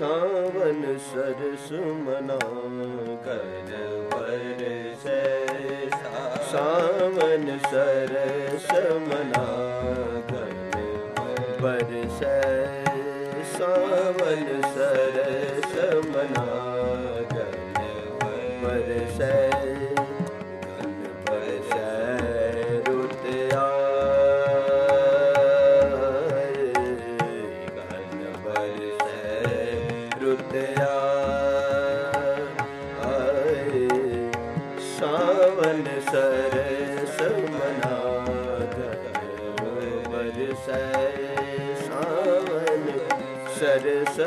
ਸਾਵਨ ਸਰਸ ਮਨਾ ਕਰ ਪਰਸੈ ਸਾਵਨ ਸਰਸ ਮਨਾ ਕਰ ਪਰਸੈ ਸਾਵਨ ਸਰਸ ਮਨਾ ਕਰ ਪਰਸੈ ਸੈ ਸਾਵਨ ਸਰਸ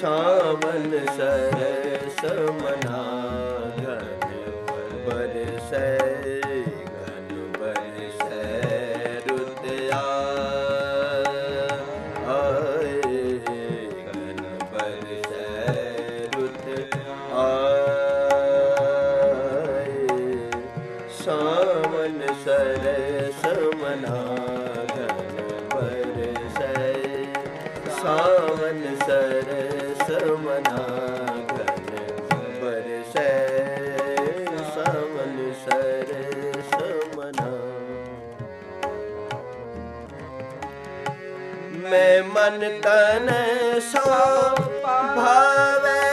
ਸਾਮਨ ਸਰ ਮਨਾ ਮੈਂ ਮਨ ਤਨ ਸੋ ਭਾਵੇ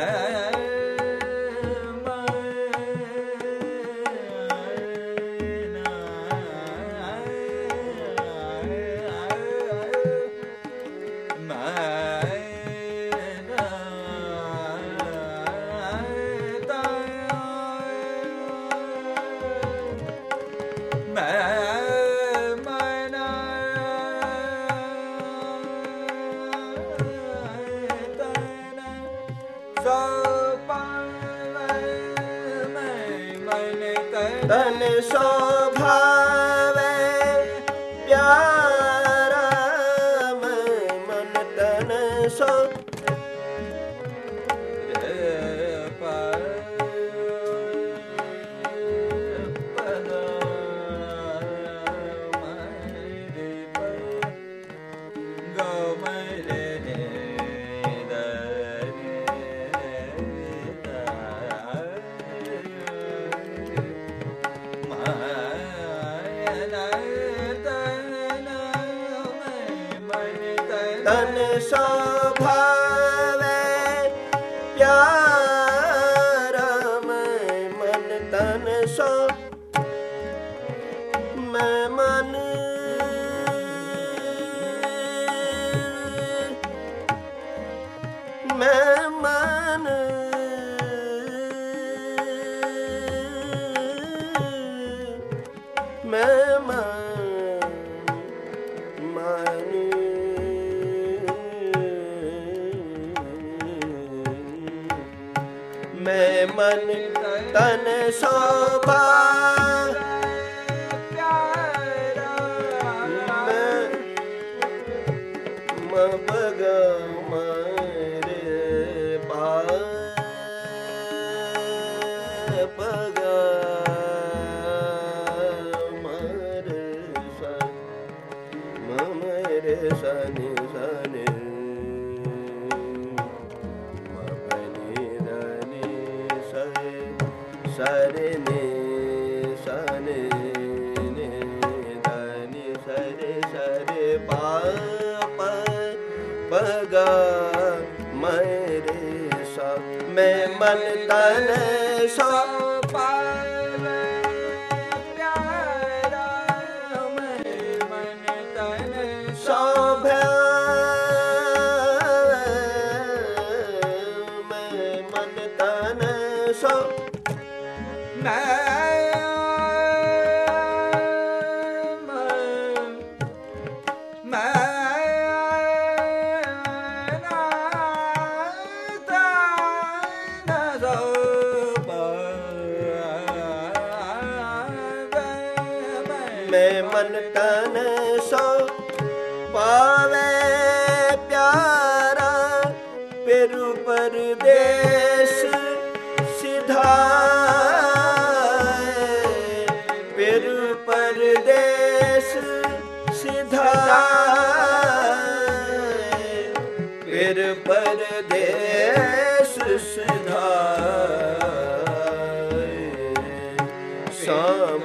Yeah. ਮੇਰੇ ਸਨੀ ਸਨੀ ਮਪਨੀ ਦਨੀ ਸਰੇ ਮੇਰੇ ਸਾ ਮੈਂ ਮਨ ਤਨ ਸਾ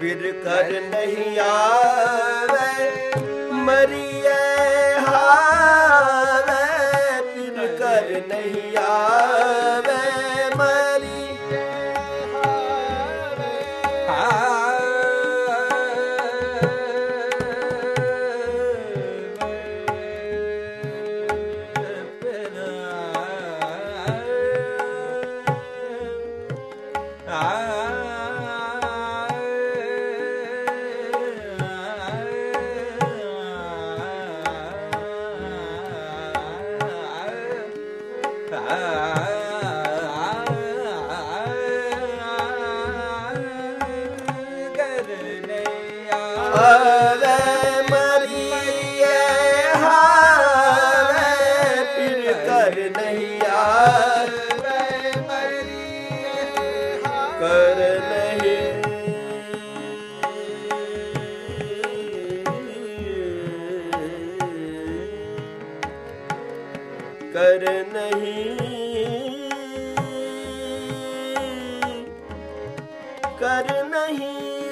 ਫਿਰ ਕਰ ਨਹੀਂ ਆਵੇ ਮਰੀਏ ਹਾਲੇ ਫਿਰ ਕਰ ਨਹੀਂ ਆਵੇ ਨਹੀਂ।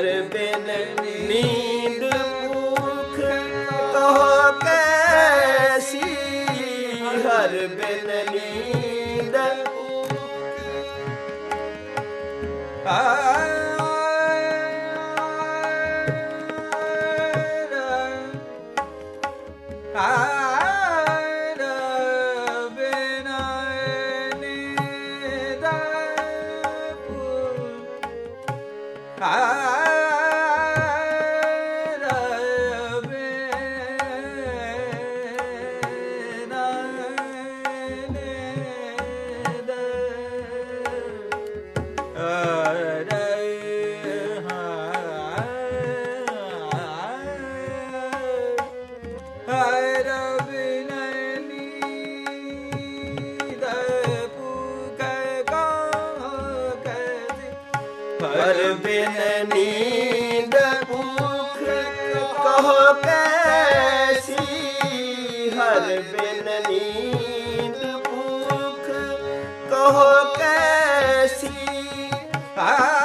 ਘਰ ਬਿਨ ਨੀਂਦ ਭੁੱਖ ਕਹੋ ਕੈਸੀ? ਹਰ ਬਿਨ ਨੀਂਦ ਆ Ah ਕੈਸੀ ਆ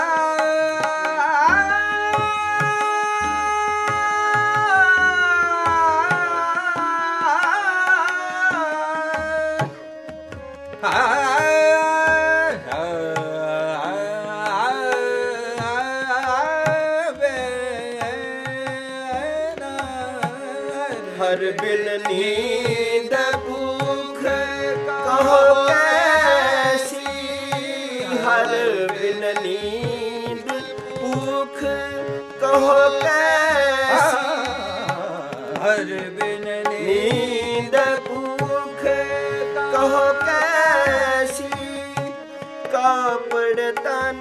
ਆਪੜ ਤਨ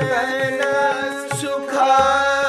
ਸੁਖਾ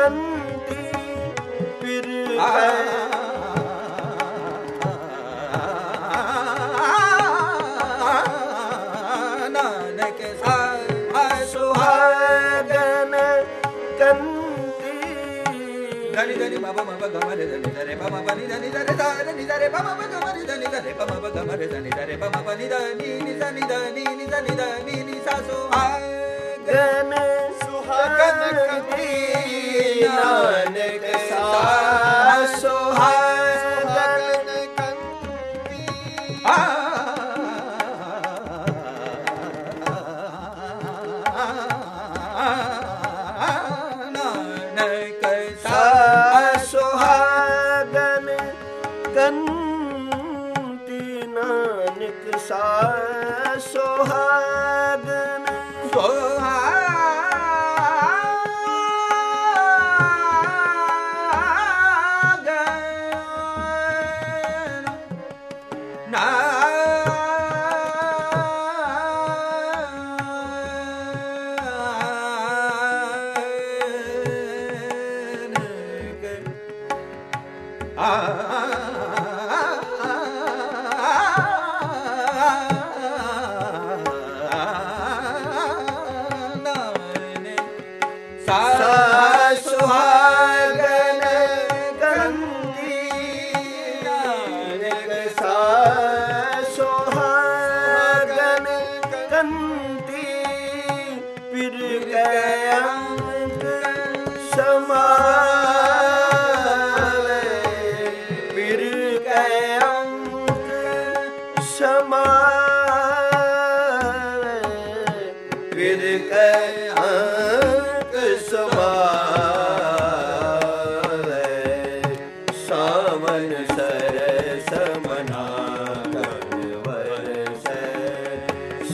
ਕੰਤੀ ਫਿਰ ਨਾਨਕ ਸੁਹਾਗਨ ਕੰਤੀ ਧਨੀ ਧਨੀ ਬਾਬਾ ਬਾਬਾ ਗਮਰੇ ਧਨੀ ਧਰੇ ਬਾਬਾ ਬਨੀ ਧਨੀ ਧਰੇ ਧਰੇ ਨੀ ਧਰੇ ਬਾਬਾ ਬਾਬਾ ਗਮਰੇ ਧਨੀ ਧਰੇ ਬਾਬਾ ਬਾਬਾ ਗਮਰੇ ਧਨੀ ਧਰੇ ਬਾਬਾ ਬਨੀ ਧਨੀ ਨੀ ਧਨੀ ਧਨੀ ਨੀ ਧਨੀ ਧਨੀ ਨੀ ਸਾ ਸੁਹਾਗਨ। ਸੁਹਾਗਨ ਕੰਤੀ ਨਾਨਕ ਸਾ ਸੁਹਾਗਨ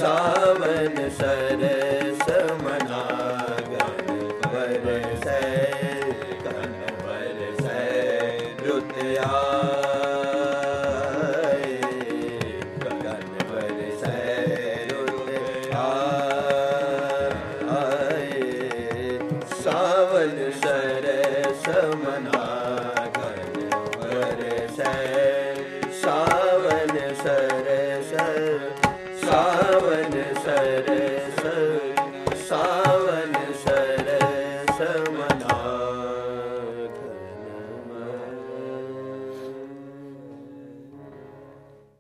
सावन सरस